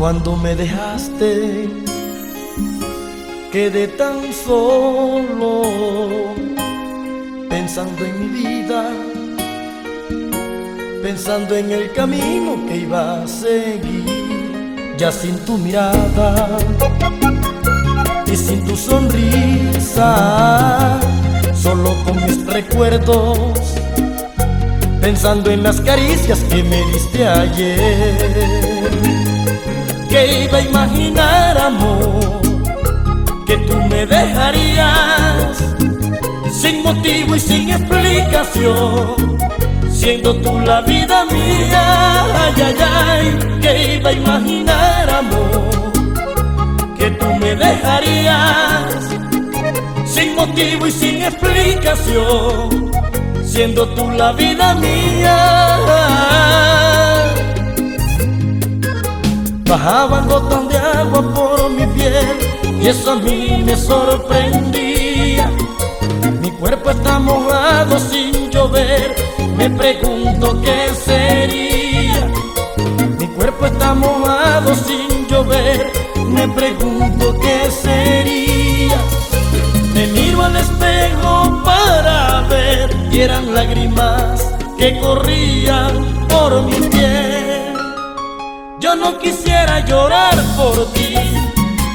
Cuando me dejaste, quedé tan solo, pensando en mi vida, pensando en el camino que iba a seguir, ya sin tu mirada y sin tu sonrisa, solo con mis recuerdos, pensando en las caricias que me diste ayer que iba a imaginar, amor, que tú me dejarías sin motivo y sin explicación, siendo tú la vida mía, ay, ay, ay, que iba a imaginar, amor, que tú me dejarías sin motivo y sin explicación, siendo tú la vida mía. Bajaban gotas de agua por mi piel y eso a mí me sorprendía. Mi cuerpo está mojado sin llover, me pregunto qué sería. Mi cuerpo está mojado sin llover, me pregunto qué sería. Me miro al espejo para ver y eran lágrimas que corrían por mi piel. Yo no quisiera llorar por ti,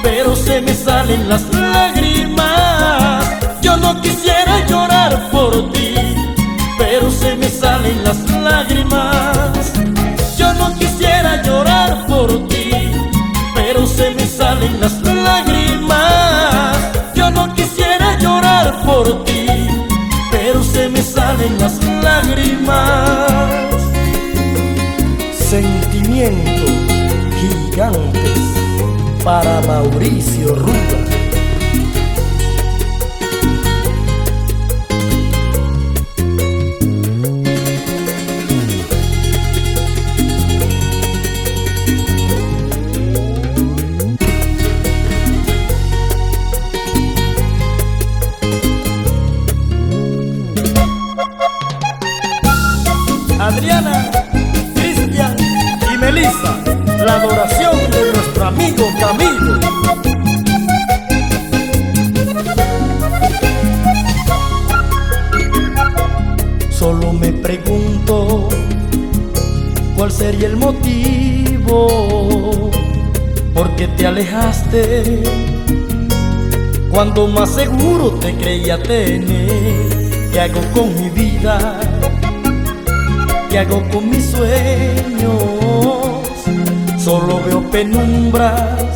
pero se me salen las lágrimas. Yo no quisiera llorar por ti, pero se me salen las lágrimas. Yo no quisiera llorar por ti, pero se me salen las lágrimas. Yo no quisiera llorar por ti, pero se me salen las lágrimas. Sentimiento para Mauricio Ruda. Adriana, Cristian y Melissa la adoración amigo Camilo. Solo me pregunto cuál sería el motivo por qué te alejaste cuando más seguro te creía tener. ¿Qué hago con mi vida? ¿Qué hago con mis sueños? Solo veo penumbras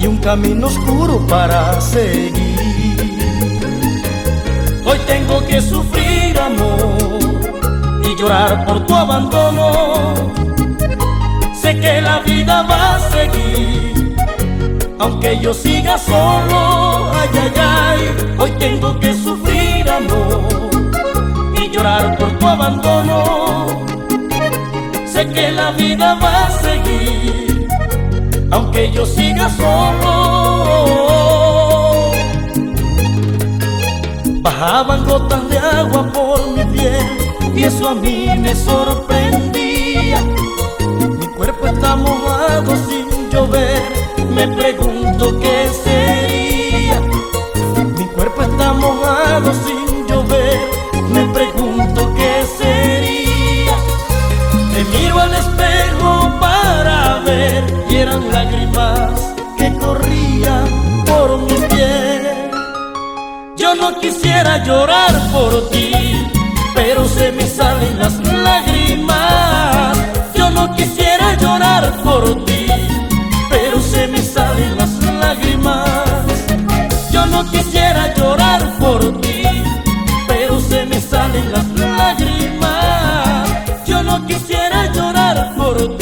y un camino oscuro para seguir. Hoy tengo que sufrir amor y llorar por tu abandono. Sé que la vida va a seguir, aunque yo siga solo. Ay, ay, ay, hoy tengo que sufrir amor y llorar por tu abandono que la vida va a seguir, aunque yo siga solo. Bajaban gotas de agua por mi piel y eso a mí me sorprendía. Mi cuerpo está mojado sin llover, me pregunto qué Yo quisiera llorar por ti, pero se me salen las lágrimas. Yo no quisiera llorar por ti, pero se me salen las lágrimas. Yo no quisiera llorar por ti, pero se me salen las lágrimas. Yo no quisiera llorar por ti,